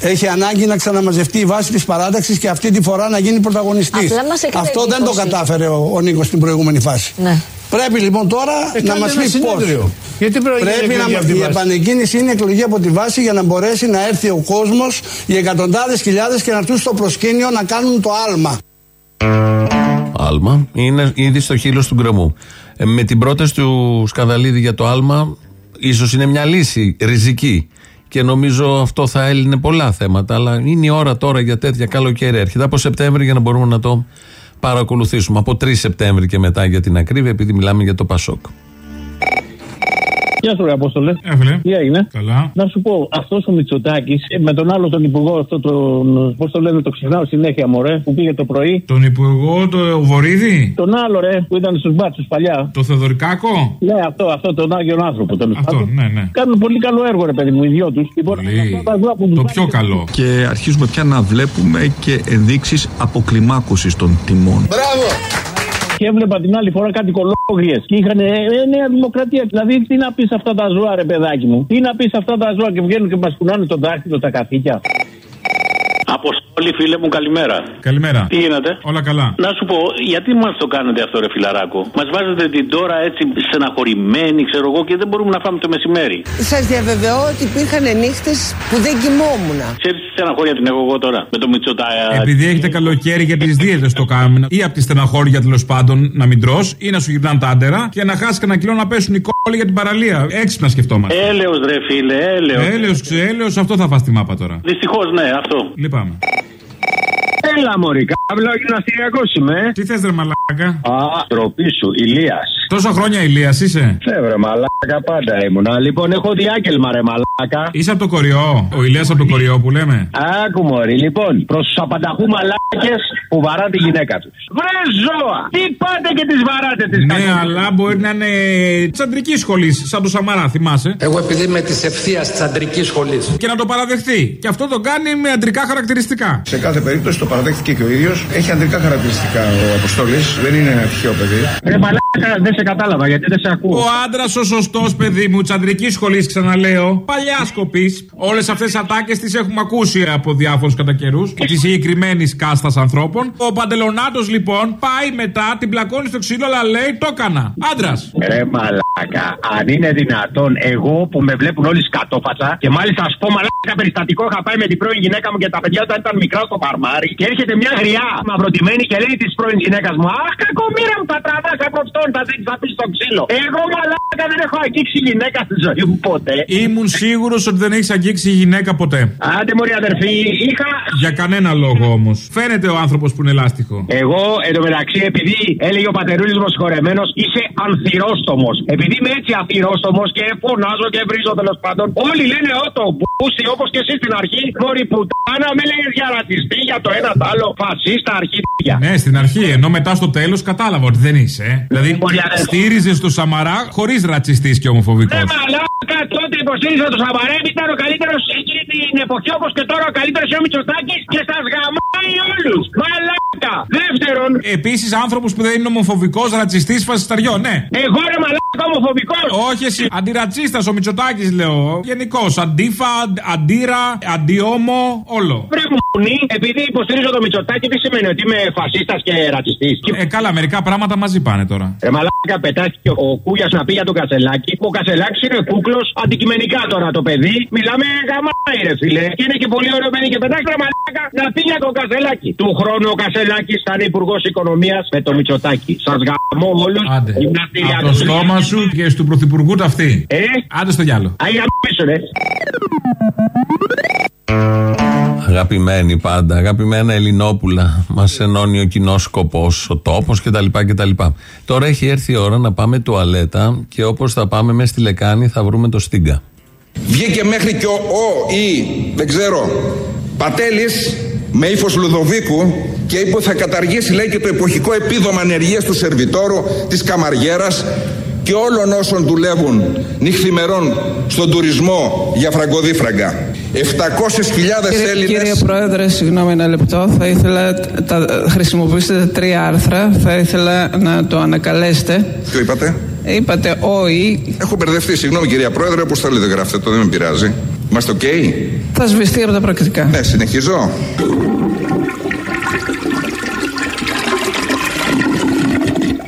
Έχει ανάγκη να ξαναμαζευτεί η βάση της παράταξης και αυτή τη φορά να γίνει πρωταγωνιστής. Απλά μας έκανε Αυτό δεν το εντύπωση. κατάφερε ο, ο Νίκος στην προηγούμενη φάση. Ναι. Πρέπει λοιπόν τώρα Ε, να κάντε μας ένα πει πώς. συνέδριο. Γιατί πρέπει να γίνει Πρέπει εκλογή να από τη η βάση; επανεκκίνηση είναι εκλογή από τη βάση για να μπορέσει να έρθει ο κόσμος, οι εκατοντάδες χιλιάδες και να έρθουν στο προσκήνιο να κάνουν το άλμα. Άλμα είναι ήδη στο χείλος του γκρεμού. Ε, με την πρόταση του Σκανδαλίδη για το άλμα, ίσως είναι μια λύση ριζική. Και νομίζω αυτό θα έλυνε πολλά θέματα. Αλλά είναι η ώρα τώρα για τέτοια καλοκαίρι. Έρχεται από Σεπτέμβρη για να μπορούμε να το παρακολουθήσουμε. Από 3 Σεπτέμβρη και μετά για την ακρίβεια, επειδή μιλάμε για το Πασόκ. Γεια σου, ρε Απόστολε. Έφυλε. Τι έγινε; Καλά. Να σου πω, αυτός ο Μητσοτάκης με τον άλλο τον υπουργό, αυτό τον. Πώς το λένε, το ξεχνάω συνέχεια, μωρέ, που πήγε το πρωί. Τον υπουργό, το Βορύδη; Τον άλλο, ρε, που ήταν στους μπάτσους παλιά. Το Θεοδωρικάκο; Ναι, αυτό, αυτό, τον Άγιο άνθρωπο. Τον Αυτό, ναι, ναι. Κάνουν πολύ καλό έργο, ρε παιδί μου, οι δυο τους. Το πιο καλό. Και αρχίζουμε πια να βλέπουμε και ενδείξεις αποκλιμάκωσης των τιμών. Μπράβο! Και έβλεπα την άλλη φορά κάτι κολόγριες και είχαν ε, ε, Νέα Δημοκρατία. Δηλαδή, τι να πεις σε αυτά τα ζώα, ρε παιδάκι μου; Τι να πεις σε αυτά τα ζώα και βγαίνουν και μας κουνάνε το δάχτυλο τα καθήκια. Αποστόλη, φίλε μου, καλημέρα. Καλημέρα. Τι γίνεται. Όλα καλά. Να σου πω, γιατί μα το κάνετε αυτό, ρε φιλαράκο. Μα βάζετε την τώρα έτσι στεναχωρημένη, ξέρω εγώ, και δεν μπορούμε να φάμε το μεσημέρι. Σα διαβεβαιώ ότι υπήρχαν νύχτε που δεν κοιμόμουν. Ξέρει τι στεναχώρια την έχω εγώ τώρα με το Μητσοτάια. Επειδή έχετε καλοκαίρι για τι δίαιτε το κάνουμε, ή από τη στεναχώρια τέλο πάντων να μην τρώ, ή να σου γυρνάνε τα άντερα και να χάσει κανένα κιλό να πέσουν οι κόλλοι για την παραλία. Έξυπνα σκεφτόμαστε. Έλεος ρε φίλε, έλεος. Έλεος, ξέλεος, αυτό θα φας τη μάπα τώρα. Δυστυχώ, ναι, αυτό. Λυπάμαι. Έλα, Μωρή, κάβλο γυμναστηριακό είμαι. Τι θες, ρε μαλάκα; Α, τροπή σου, ηλίας. Τόσα χρόνια ηλίας είσαι; Φεύρε, μαλάκα, πάντα ήμουνα. Λοιπόν, έχω διάγγελμα, ρε μαλάκα. Είσαι από το κοριό. Ο ηλίας από το κοριό που λέμε. Άκου, Μωρή, λοιπόν, προς τους απανταχού μαλάκες που βαράνε τη γυναίκα τους. Βρε ζώα! Τι πάτε και τις βαράτε τις Ναι, αλλά μπορεί να είναι τη αντρική σχολής, σαν το Σαμαρά, θυμάσαι. Εγώ επειδή είμαι της ευθείας τη αντρική σχολής. Και να το παραδεχτεί. Και αυτό το κάνει με αντρικά χαρακτηριστικά. Σε κάθε περίπτωση το παραδέχτηκε και ο ίδιος. Έχει αντρικά χαρακτηριστικά ο Αποστόλης. Δεν είναι ένα τυχαίο παιδί. Ρε μαλάκα, δεν σε κατάλαβα γιατί δεν σε ακούω. Ο άντρας ο σωστός, παιδί μου, τη αντρική σχολής, ξαναλέω, παλιά σκοπής. Όλες αυτές τις ατάκες τις έχουμε ακούσει από διάφορους κατά καιρούς. Τη συγκεκριμένη κάστας ανθρώπων. Ο παντελονάτος λοιπόν πάει μετά, την πλακώνει στο ξύλο, αλλά λέει το έκανα. Άντρας. Ρε μαλάκα, αν είναι δυνατόν, εγώ που με βλέπουν όλοι σκατόφατσα και μάλιστα ας πω μαλάκα περιστατικό είχα πάει με την πρώην γυναίκα μου και τα παιδιά όταν ήταν μικρά στο παρμάρι και έρχεται μια γριά μαυροτημένη και λέει της πρώην γυναίκας μου Αχ, κακομήρα μου, τα τραβά από αυτόν, τα δείξει θα πει στο ξύλο. Εγώ μαλάκα δεν έχω αγγίξει γυναίκα στη ζωή μου ποτέ. Ήμουν σίγουρος ότι δεν έχεις αγγίξει γυναίκα ποτέ. Άντε μωρή αδερφή, είχα. Για κανένα λόγο όμως. Φαίνεται ο άνθρωπος που είναι λάστιχο. Εγώ εντωμεταξύ, επειδή έλεγε ο πατερούλη μου συγχωρεμένος, είσαι ανθυρόστομος. Επειδή είμαι έτσι ανθυρόστομος και φωνάζω και βρίζω τέλος πάντων, όλοι λένε ό το μπούσι όπως και εσύ στην αρχή. Μωρή πουτάνα, με λέγε για ρατσιστή, για το ένα το άλλο, φασίστα αρχίδια. Ναι, στην αρχή, ενώ μετά στο τέλος κατάλαβα ότι δεν είσαι. ε. Δηλαδή, στήριζε το Σαμαρά χωρίς ρατσιστής και ομοφοβικός. Ναι, μαλάκα, τότε υποστήριζε το Σαβαρέμι, ήταν ο καλύτερος εκείνη την εποχή όπως και τώρα ο καλύτερος ο Μητσοτάκης και σας γαμάει όλους. Μαλάκα. Δεύτερον, Επίσης, άνθρωπος που δεν είναι ομοφοβικός, ρατσιστής, φασισταριό, ναι. εγώ ρε μαλάκα ομοφοβικός. Όχι εσύ, αντιρατσίστας ο Μητσοτάκης λέω. Γενικώ, αντίφα, αντ- αντίρα, αντιόμο, όλο. Βρε μουνί, επειδή υποστηρίζω το Μητσοτάκη, τι σημαίνει ότι είμαι φασίστας και ρατσιστής; Ε, καλά, μερικά πράγματα μαζί πάνε τώρα. Ρε μαλάκα πετάχτηκε ο Κούγιας να πει για τον Κασελάκη. Ο Κασελάκης είναι κούκλος, αντικειμενικά τώρα το παιδί. Μιλάμε γαμάει ρε φίλε. Και είναι και πολύ ωραίο παιδί και πετάχτηκε ρε μαλάκα να πει για τον Κασελάκη. Του χρόνου ο Κασελάκης θα είναι υπουργός οικονομίας με το Μητσοτάκη. Σας γαμώ όλους. Άντε. Από το στόμα σου και του πρωθυπουργού ταυτί. Ε, Άντε στο γυάλο. Αγία πίσω, ρε. Αγαπημένοι πάντα, αγαπημένα Ελληνόπουλα. Μας ενώνει ο κοινός σκοπός, ο τόπος κτλ, κτλ. Τώρα έχει έρθει η ώρα να πάμε τουαλέτα και όπως θα πάμε μέσα στη λεκάνη θα βρούμε το στίγκα. Βγήκε μέχρι και ο, ο ή δεν ξέρω Πατέλης με ύφος Λουδοβίκου και είπε ότι θα καταργήσει λέει και το εποχικό επίδομα ανεργίας του σερβιτόρου της Καμαριέρας και όλων όσων δουλεύουν νυχθημερών στον τουρισμό για φραγκοδίφραγκα. 700.000 Κύριε, Έλληνες κύριε Πρόεδρε, συγγνώμη ένα λεπτό. Θα ήθελα, τα, χρησιμοποιήσετε τρία άρθρα. Θα ήθελα να το ανακαλέσετε. Ποιο είπατε; Είπατε όχι. Έχω μπερδευτεί, συγγνώμη κυρία Πρόεδρε, όπως θέλετε γράφετε το, δεν με πειράζει. Είμαστε οκ; Θα σβηστεί από τα πρακτικά. Ναι, συνεχίζω.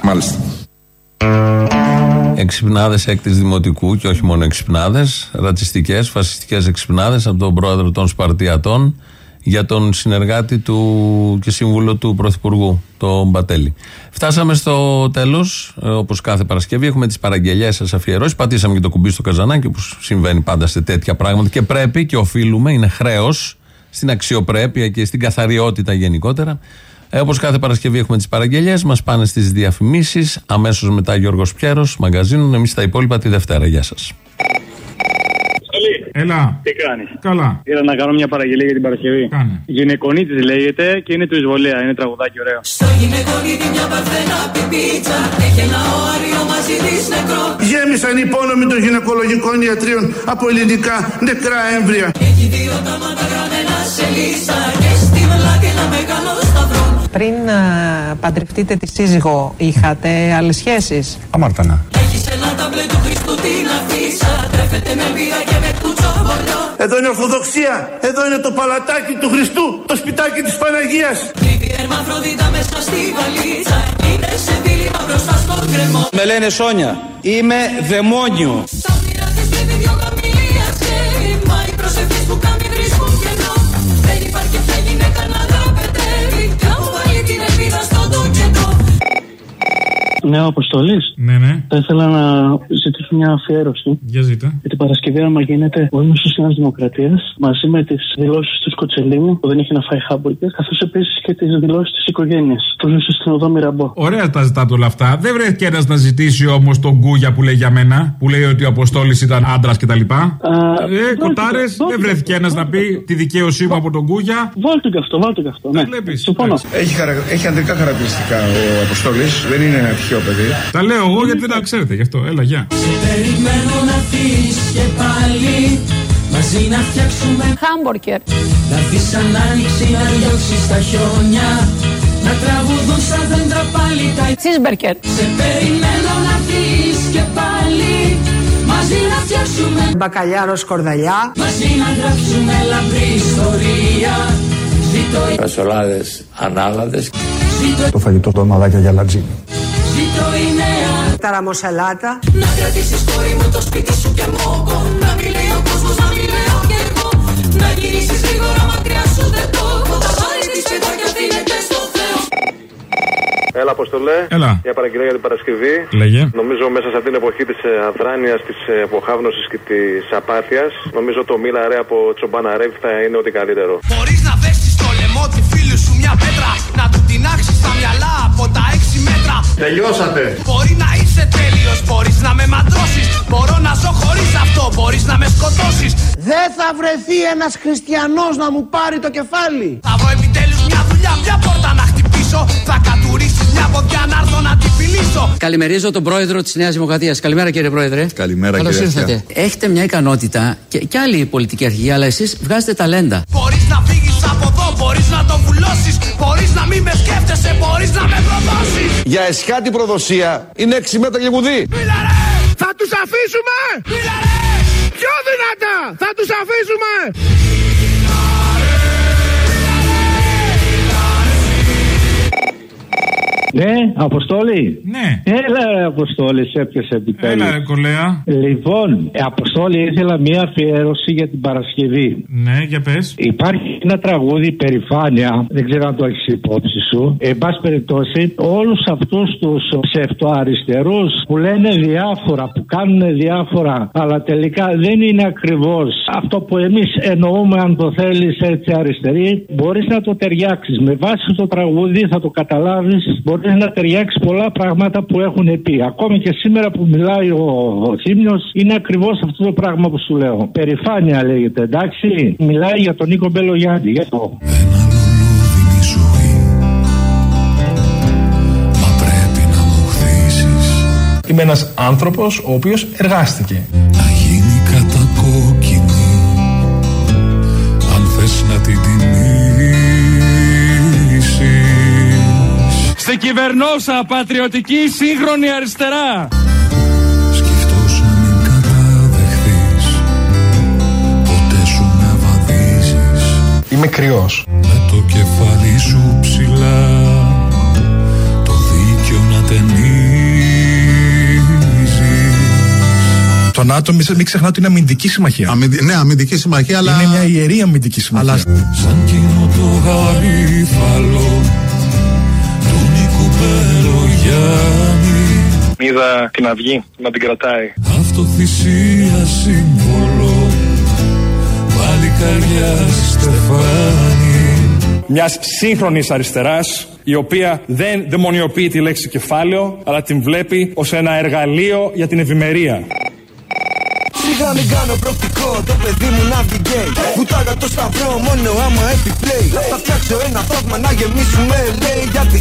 Μάλιστα. Εξυπνάδες έκτης Δημοτικού και όχι μόνο εξυπνάδες, ρατσιστικές, φασιστικές εξυπνάδες από τον πρόεδρο των Σπαρτιατών για τον συνεργάτη του και σύμβουλο του Πρωθυπουργού, τον Μπατέλη. Φτάσαμε στο τέλος, όπως κάθε Παρασκευή. Έχουμε τις παραγγελίε σας αφιερώσεις. Πατήσαμε και το κουμπί στο καζανάκι, που συμβαίνει πάντα σε τέτοια πράγματα και πρέπει και οφείλουμε, είναι χρέος στην αξιοπρέπεια και στην καθαριότητα γενικότερα. Ε, Όπως κάθε Παρασκευή έχουμε τις παραγγελίε, μας πάνε στις διαφημίσεις. Αμέσως μετά Γιώργος Πιέρος, μαγκαζίνων. Εμείς τα υπόλοιπα τη Δευτέρα. Γεια σας. Έλα. Τι κάνεις; Καλά. Ήθελα να κάνω μια παραγγελία για την Παρασκευή. Κάνε. Γυναικονίτης λέγεται και είναι του Εισβολέα. Είναι τραγουδάκι ωραίο. Στο γυναικονίδι μια παρθένα πιπίτσα Έχει ένα όριο μαζί της νεκρό Γέμισαν οι υπόνομοι των γυναικολογικών ιατρίων από ελληνικά νεκρά έμβρια. Έχει δύο τα μάτια γραμμένα σε λίστα Και στη μελάτη ένα μεγάλο σταυρό Πριν α, παντρευτείτε τη σύζυγο, είχατε άλλες σχέσεις; Αμάρτανα. Έχεις ένα ταμπλέ του Χριστού την αφίσα Τρέφεται με βία και με κουτσομπολιό Εδώ είναι Ορθοδοξία. Εδώ είναι το παλατάκι του Χριστού. Το σπιτάκι της Παναγίας. Κρύβει ερμαφροδίτα μέσα στη βαλίτσα Είναι σε δίλημα μπροστά στον κρεμό Με λένε Σόνια. Είμαι δαιμόνιο. Στα όνειρα της βλέπει δυο γαμιλίασε Μα οι προσευχές που κάνει βρίσκουν Ναι, ο Αποστολής. Ναι, ναι. Θα ήθελα να ζητήσω μια αφιέρωση. Για ζήτα. Για την Παρασκευή, άμα γίνεται, ο ήμουν τη Νέα Δημοκρατίας μαζί με τις δηλώσεις του Σκοτσελίνου που δεν είχε να φάει χάμπουργκερ, καθώς επίσης και τις δηλώσεις της οικογένειας. Που ζούσε στην οδό Μυραμπό. Ωραία τα ζητάτε όλα αυτά. Δεν βρέθηκε ένα να ζητήσει όμως τον Γκούγια που λέει για μένα, που λέει ότι ο Αποστόλης ήταν άντρας κτλ. Ε, κοτάρες, δεν βρέθηκε ένα να πει τη δικαίωσή μου από τον Γκούγια. Βάλτε και αυτό, βάλτε και αυτό. Ναι, συμφωνώ. Έχει, χαρα... έχει ανδρικά χαρακτηριστικά ο Αποστόλης. Δεν είναι ένα τυχαίο παιδί. Τα λέω εγώ γιατί δεν τα ξέρετε γι' αυτό. Έλα, γεια. Περιμένω να φύγεις και πάλι Μαζί να φτιάξουμε Χάμπορκερ Να δεις σαν άνοιξη να διώξεις τα χιόνια Να τραγουδούν στα δέντρα πάλι τα Τσίσμπερκερ Σε περιμένω να φύγεις και πάλι Μαζί να φτιάξουμε Μπακαλιάρος σκορδαλιά. Μαζί να γράψουμε λαμπρή ιστορία Ζήτω η Φασολάδες ανάλαδες. Ζήτω, Το φαγητό το μαδάκια για λατζίνι. Ζήτω η νέα Ταραμοσαλάτα. Να κρατήσεις κόρη μου το σπίτι σου και μόκο Να μην λέει ο κόσμος, να μην λέω κι εγώ Να γυρίσεις γρήγορα μακριά σου δεν το έχω Θα πάρει τις παιδάκια δίνεται στο Θεό Έλα, Αποστολέ. Έλα. Μια παραγγελία για την Παρασκευή. Λέγε. Νομίζω μέσα σε αυτήν την εποχή της αδράνειας, της αποχάβνωσης και της απάθεια, νομίζω το Μίλα Ρε από Τσομπάνα Ρεύη θα είναι ό,τι καλύτερο. Μπορείς να δέσεις στο λαιμό τη φίλου σου μια πέτρα. Να του την άξεις στα μυαλά από τα έξι μέτρα. Τελειώσατε. Μπορεί να είσαι τέλειος, μπορείς να με μαντρώσεις. Μπορώ να ζω χωρίς αυτό, μπορείς να με σκοτώσεις. Δεν θα βρεθεί ένας χριστιανός να μου πάρει το κεφάλι. Θα βρω επιτέλους μια δουλειά, μια πόρτα να χτυπήσω. Θα κατουρίσεις μια ποδιά να έρθω να τη φιλήσω. Καλημερίζω τον πρόεδρο της Νέας Δημοκρατίας. Καλημέρα κύριε πρόεδρε. Καλημέρα, Καλώς κύριε ήρθατε. Έχετε μια ικανότητα και, και άλλη πολιτική αρχηγοί, αλλά εσείς βγάζετε ταλέντα. Μπορείς να φύγεις Μπορεί να μην με σκέφτεσαι, μπορείς να με προδώσεις. Για εσχάτη προδοσία είναι 6 μέτρα και γουδί. Θα τους αφήσουμε! Πιο δυνατά! Θα τους αφήσουμε! Ναι, Αποστόλη. Ναι. Έλα, ρε, Αποστόλη, σε έπιασε επιτέλους. Έλα, ρε κολέα. Λοιπόν, Αποστόλη, ήθελα μία αφιέρωση για την Παρασκευή. Ναι, για πες. Υπάρχει ένα τραγούδι περηφάνεια, δεν ξέρω αν το έχεις υπόψη σου. Εν πάση περιπτώσει, όλους αυτούς τους ψευτοαριστερούς που λένε διάφορα, που κάνουν διάφορα, αλλά τελικά δεν είναι ακριβώς αυτό που εμείς εννοούμε, αν το θέλεις έτσι αριστερή, μπορείς να το ταιριάξεις. Με βάση το τραγούδι θα το καταλάβεις, μπορείς να ταιριάξει πολλά πράγματα που έχουν πει. Ακόμη και σήμερα που μιλάει ο, ο Θήμιος, είναι ακριβώς αυτό το πράγμα που σου λέω. Περηφάνεια λέγεται, εντάξει. Μιλάει για τον Νίκο Μπελογιάννη. Για το. Είμαι ένας άνθρωπος ο οποίος εργάστηκε. κατακόκκινη αν θες να την κυβερνόσα πατριωτική σύγχρονη αριστερά. Σκεφτός να μην καταδεχθείς Ποτέ σου να βαδίζεις Είμαι κρυός. Με το κεφάλι σου ψηλά Το δίκαιο να ταινίζεις Το ΝΑΤΟ, μην μην ξεχνάτε ότι είναι αμυντική συμμαχία. Ναι, αμυντική συμμαχία, αλλά... Είναι μια ιερή αμυντική συμμαχία. Σαν κοινό το γαρίφαλο Του Νίκου Μπελογιάννη Είδα την αυγή να την κρατάει. Αυτοθυσία σύμβολο. Πάλι καρδιά στεφάνι Μιας σύγχρονης αριστεράς, η οποία δεν δαιμονιοποιεί τη λέξη κεφάλαιο, αλλά την βλέπει ως ένα εργαλείο για την ευημερία. Σιγά μην κάνω προοπτικό το παιδί μου να βγει γκέι Βουτάγα το σταυρό μόνο άμα έχει play Θα φτιάξω ένα θαύμα να γεμίσουμε λέει Γιατί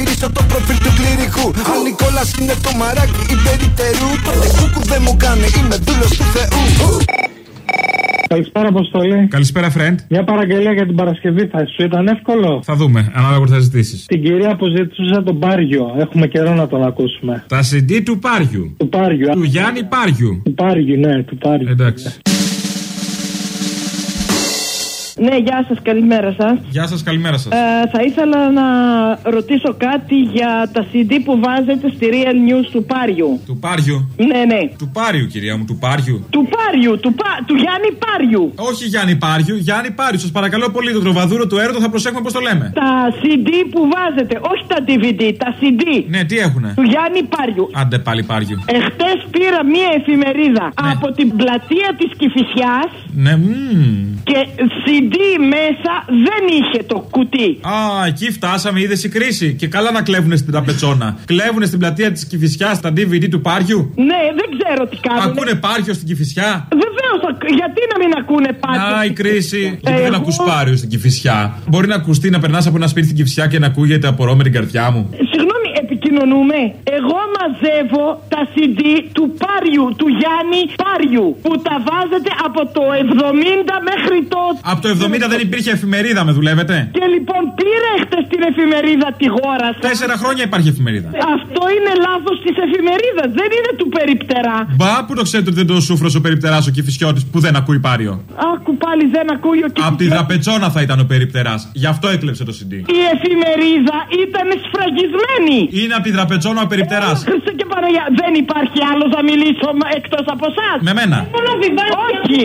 Για να διατηρήσω το προφίλ του κληρικού Αν Νικόλας είναι το μαράκι υπερητερού Τότε κούκου δεν μου κάνει είμαι δούλος του Θεού Καλησπέρα, Αποστολή. Καλησπέρα, friend. Μια παραγγελία για την Παρασκευή θα σου ήταν εύκολο; Θα δούμε, ανάλογα τι θα ζητήσεις. Την κυρία που ζητούσε τον Πάργιο. Έχουμε καιρό να τον ακούσουμε. Τα CD του Πάριου. Του Πάργιο. Του Γιάννη Πάριου. Του Πάργιο, ναι, του Πάργιο. Εντάξει. Ναι, γεια σας, καλημέρα σας. Γεια σας, καλημέρα σας. Ε, θα ήθελα να ρωτήσω κάτι για τα CD που βάζετε στη Real News του Πάριου. Του Πάριου; Ναι, ναι. Του Πάριου, κυρία μου, του Πάριου. Του Πάριου, του, πα... του Γιάννη Πάριου. Όχι Γιάννη Πάριου, Γιάννη Πάριου. Σας παρακαλώ πολύ, το τροβαδούρο του έρωτο θα προσέχουμε πώς το λέμε. Τα CD που βάζετε, όχι τα DVD, τα CD. Ναι, τι έχουνε; Του Γιάννη Πάριου. Άντε πάλι Πάριου. Εχθές πήρα μία εφημερίδα από την πλατεία της Κυφυσιάς Ναι, μμμ. και CD μέσα δεν είχε το κουτί. Α, εκεί φτάσαμε, είδες η κρίση. Και καλά να κλέβουνε στην τραπετσόνα. κλέβουνε στην πλατεία της Κυφυσιάς τα DVD του Πάριου. Ναι, δεν ξέρω τι κάνουν. Ακούνε Πάριο στην Κυφυσιά; Βεβαίως, γιατί να μην ακούνε πάριο. Α, η κρίση. Γιατί δεν Εγώ- ακούς Πάριο στην Κυφυσιά; Μπορεί να ακουστεί να περνάς από ένα σπίτι στην Κυφυσιά και να ακούγεται απορώ με την καρδιά μου. Συγγνώμη, επικοινωνούμε. Εγώ μαζεύω τα CD του Πάριου, του Γιάννη Πάριου, που τα βάζετε από το 70 μέχρι τότε. Από το 70 δεν υπήρχε εφημερίδα, με δουλεύετε; Και λοιπόν πήρε χτες την εφημερίδα τη γόρα σας. Τέσσερα χρόνια υπάρχει εφημερίδα. Αυτό είναι λάθος της εφημερίδας, δεν είναι του περιπτερά. Μπα, που το ξέρετε ότι δεν το σούφρο ο περιπτεράς ο Κυφυσιώτη που δεν ακούει Πάριο. Άκου πάλι δεν ακούει ο Από τη Κηφισιώτης. δραπετσόνα θα ήταν ο περιπτεράς. Γι' αυτό έκλεψε το CD. Η εφημερίδα ήταν σφραγισμένη. Είναι από τη δραπετσόνα ο περιπτεράς. Χριστέ και Παναγία, δεν υπάρχει άλλος να μιλήσω εκτός από εσάς. Με μένα. Όχι.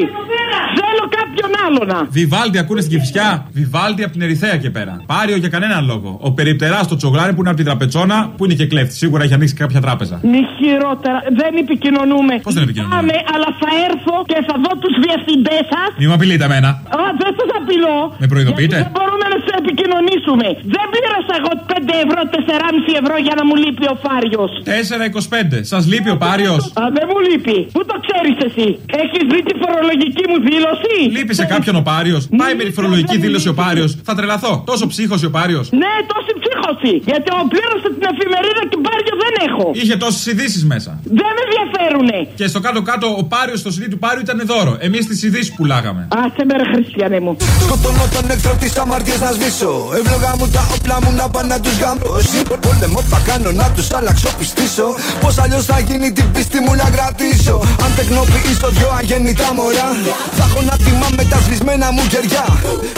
Θέλω κάποιον άλλο να. Βιβάλτι ακούνε στην Κυφυσιά. Βιβάλτι από την Ερυθέα και πέρα. Πάριο για κανέναν λόγο. Ο περιπτεράς στο τσογλάρι που είναι από τη δραπετσόνα που είναι και κλέφτης. Σίγουρα έχει ανοίξει κάποια τράπεζα. Μη χειρότερα. Δεν επικοινωνούμε. Πώς δεν επικοινωνούμε; Πάμε, αλλά θα έρθω και θα δω τους διευθυντές σας. Μη με απειλείτε εμένα. Α, δεν σας απειλώ. Με προειδοποιείτε; Γιατί Δεν μπορούμε να σε επικοινωνήσουμε. Δεν πλήρωσα εγώ 5 ευρώ, 4,5 ευρώ για να μου λείπει ο Φάριος. 4,25. Σας λείπει ο Πάριος; Α, δεν μου λείπει. Πού το ξέρεις εσύ; Έχεις δει τη φορολογική μου δήλωση; Λείπει σε κάποιον ο Πάριος. Πάει με τη φορολογική δήλωση ο Πάριος. Θα τρελαθώ. Τόσο ψύχωση ο Πάριος. Ναι, τόση ψύχωση. Γιατί ο πλήρωσα την εφημερίδα και Πάριο δεν έχω. Είχε τόσες ειδήσεις μέσα. Δεν με ενδιαφέρουνε. Και στο κάτω-κάτω ο Πάριος στο CD του Πάριου ήταν δώρο. Εμείς τις ειδήσεις πουλάγαμε. Άσε με ρε χριστιανέ μου. Σκοτώνω τον εχθρό της αμαρτίας να σβήσω Εύλογα μου τα όπλα μου να πάνε να τους γαμώσω Πόλεμο θα κάνω να τους αλλάξω πιστήσω. Πως αλλιώς θα γίνει την πίστη μου να κρατήσω. Αν τεκνοποιήσω δυο αγέννητα μωρά Θα έχω να τιμάμε τα σβησμένα μου κεριά.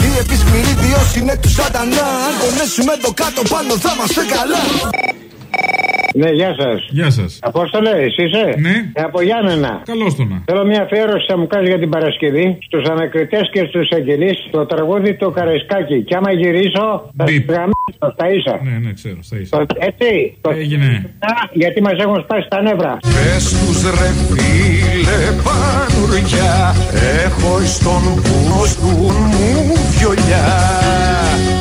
Η επισκληρή διός είναι τους σατανά. Αν πονέσουμε το κάτω πάνω θα είμαστε καλά Ναι, γεια σας. Γεια σας. Απόστολε, εσύ είσαι; Ναι. Ε, από Γιάννενα. Καλώς το να. Θέλω μια αφιέρωση θα μου κάνεις για την Παρασκευή στους ανακριτές και στους εγγενεί το τραγούδι το Καρεσκάκι. Και άμα γυρίσω, θα Μπιπ. γαμίσω στα ίσα. Ναι, ναι, ξέρω, στα ίσα. Το- Έτσι. Το- Έγινε. Α, Γιατί μας έχουν σπάσει τα νεύρα. Πες τους ρε φίλε πανουριά Έχω στον πούστου μου βιολιά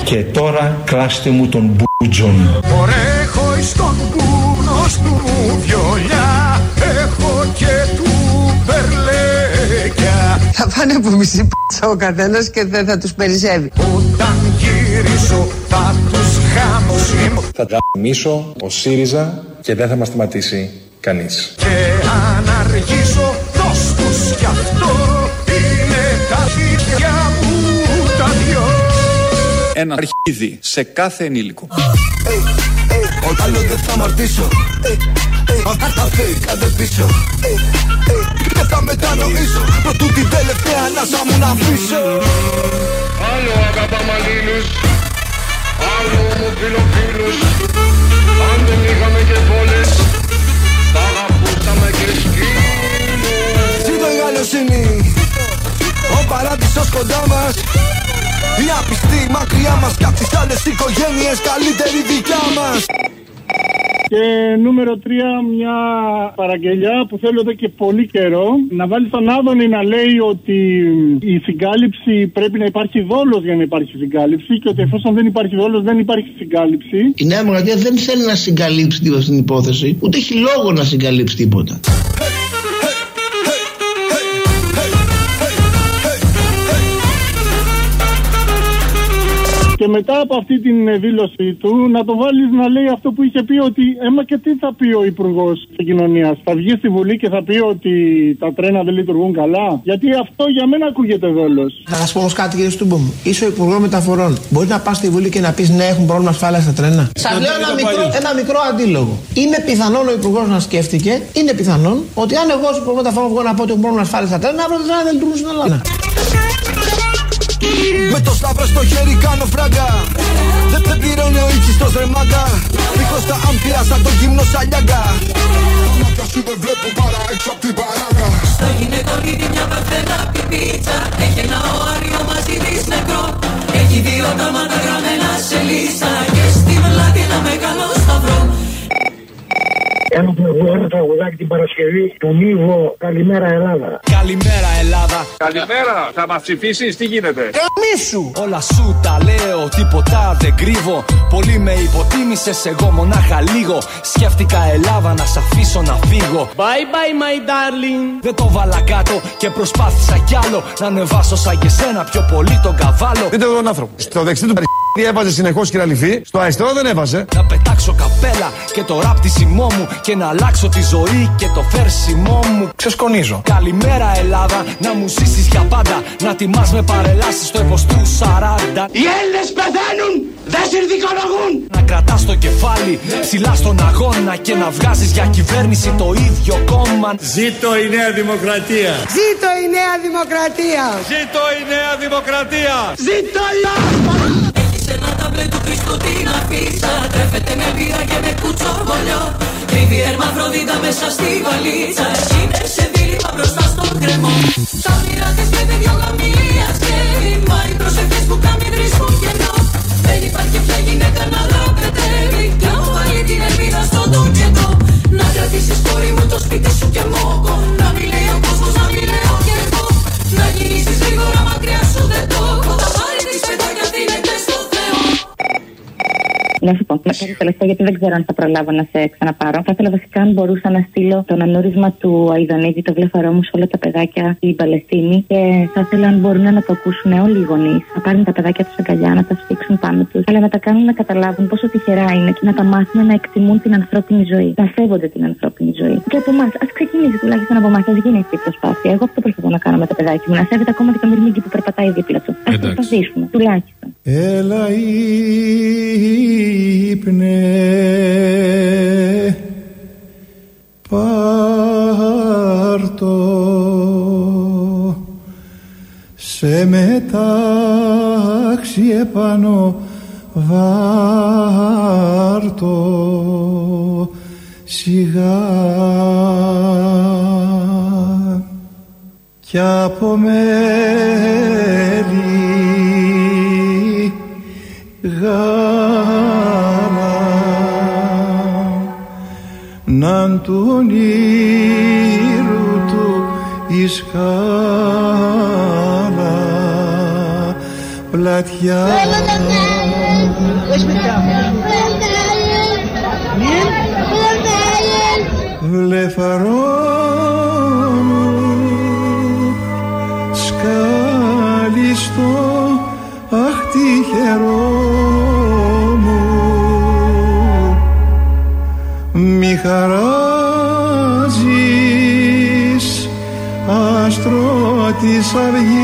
Και τώρα κλάστε μου τον μπούτζον. Ωραία έχω στον πούστου μου βιολιά Έχω και του περλέκια Θα πάνε από μισή πίτσα ο καθένας και δεν θα τους περισσεύει. Όταν γυρίσω θα τους χάμω Θα γαμίσω ο ΣΥΡΙΖΑ και δεν θα μας σταματήσει κανείς. Και αν αργήσω δώσ' τους κι αυτό Είναι τα χέρια μου τα δυο Ένα αρχίδι σε κάθε ενήλικο. Άλλο δεν θα αμαρτήσω Ε, ε, Αφήκα δεν πίσω Ε, ε, Και θα μετανοήσω. Προτού την τελευταία ανάσα μου να αφήσω. Άλλο αγαπάμε αλλήλους Άλλο ομοφιλοφίλους Αν δεν είχαμε και πόλες Θα αγαπούσαμε και σκύλους. Ζήτω η καλοσύνη Ο παράδεισος κοντά μας. Η απιστή μακριά μας. Κι απ' τις άλλες οικογένειες Καλύτερη δικιά μας Και νούμερο 3, μια παραγγελιά που θέλω εδώ και πολύ καιρό. Να βάλει τον Άδωνη να λέει ότι η συγκάλυψη πρέπει να υπάρχει δόλος για να υπάρχει συγκάλυψη και ότι εφόσον δεν υπάρχει δόλος δεν υπάρχει συγκάλυψη. Η Νέα Δημοκρατία δεν θέλει να συγκαλύψει τίποτα στην υπόθεση, ούτε έχει λόγο να συγκαλύψει τίποτα. Και μετά από αυτή την ε, δήλωση του να το βάλεις να λέει αυτό που είχε πει ότι έμα και τι θα πει ο Υπουργός Κοινωνίας; Θα βγει στη Βουλή και θα πει ότι τα τρένα δεν λειτουργούν καλά; Γιατί αυτό για μένα ακούγεται δόλος. Θα σας πω όμως κάτι, κύριε Στούμπομ. Είσαι ο Υπουργός Μεταφορών. Μπορεί να πας στη Βουλή και να πεις ναι, έχουν πρόβλημα ασφάλειας στα τρένα. Σας λέω ένα μικρό, ένα μικρό αντίλογο. Είναι πιθανόν ο Υπουργός να σκέφτηκε, είναι πιθανόν ότι αν εγώ ως Υπουργός Μεταφορών βγω να πω ότι έχουν πρόβλημα ασφάλειας στα τρένα, αύριο τα τρένα δεν λειτουργούν στην Ελλάδα. Με το σταυρό στο χέρι κάνω φράγκα. Δεν δεν πληρώνει ο ύψιστος ρε μάγκα Δίχως τα άμπια σαν το γύμνο σαλιάγκα Μάτια σου δεν βλέπω παρά έξω απ' την παράγκα Στο γυναικολίδι μια παρθένα πιπίτσα. Έχει ένα οάριο μαζί της νεκρό. Έχει δύο ονόματα γραμμένα σε λίστα Και στη μελάτη ένα μεγάλο σταυρό Κάνω εγώ ένα τραγουδάκι την Παρασκευή του Νίβο Καλημέρα Ελλάδα. Καλημέρα Ελλάδα. Καλημέρα, θα μας ψηφίσεις, τι γίνεται; Καμίσου! Όλα σου τα λέω, τίποτα δεν κρύβω. Πολύ με υποτίμησες, εγώ μονάχα λίγο. Σκέφτηκα Ελλάδα να σ' αφήσω να φύγω. Bye bye, my darling. Δεν το βάλα κάτω και προσπάθησα κι άλλο να ανεβάσω σαν και σένα πιο πολύ τον καβάλο. Δείτε τον άνθρωπο. Στο δεξί του παρ***η έβαζε συνεχώς κυραλυφή, στο αριστερό δεν έβαζε. Να πετάξω καπέλα και το ράπτισιμό μου και να αλλάξω τη ζωή και το φέρσιμό μου. Ξεσκονίζω. Καλημέρα Ελλάδα, να μου ζήσεις για πάντα. Να τιμάς με παρελάσεις στο έπος του 40. Οι Έλληνες πεθαίνουν, δεν συνδικολογούν. Να κρατάς το κεφάλι ψηλά στον αγώνα και να βγάζεις για κυβέρνηση το ίδιο κόμμα. Ζήτω η Νέα Δημοκρατία. Ζήτω η Νέα Δημοκρατία! Ζήτω η Νέα Δημοκρατία. Ζήτω η Τρέφεται με μπύρα και με κουτσομπολιό Κρύβει ερμαφροδίτα μέσα στη βαλίτσα. Είναι σε δίλημα μπροστά στον κρεμό. Τα όνειρά της με δυο γαμίας Και μα οι προσευχές που κάνει βρίσκουν κενό. Δεν υπάρχει πια γυναίκα να δραπετεύει Κι αν βάλει την ελπίδα στο τοκετό Να κρατήσεις κόρη μου το σπίτι σου και μόκο. Να μην λέει ο κόσμος, να μην λέω και εγώ. Να γυρίσεις γρήγορα μακριά σου δεν το έχω Να σου πω, κάτι τελευταίο γιατί δεν ξέρω αν θα προλάβω να σε ξαναπάρω. Θα ήθελα βασικά αν μπορούσα να στείλω το ανανούρισμα του Αϊδονίδη, το βλέφαρό μου σε όλα τα παιδάκια στην Παλαιστίνη. Και θα ήθελα αν μπορούν να το ακούσουν όλοι οι γονείς, να πάρουν τα παιδάκια τους αγκαλιά, να τα σφίξουν πάνω τους, αλλά να τα κάνουν να καταλάβουν πόσο τυχερά είναι και να τα μάθουν να εκτιμούν την ανθρώπινη ζωή, να σέβονται την ανθρώπινη ζωή. Και από εμάς, ας ξεκινήσει τουλάχιστον από εμάς, ας γίνει αυτή η προσπάθεια. Εγώ αυτό προσπαθώ να κάνω με τα παιδάκια μου, να σέβεται ακόμα και το μυρμήγκι που περπατάει δίπλα τους. Α προσπαθήσουμε, τουλάχιστον. Έλα ύπνε Πάρτο Σε μετάξι επάνω Βάρτο Σιγά. Κι από μέλη ναν του όνειρου του η σκάλα πλατιά. Βλεφαρό της αυγής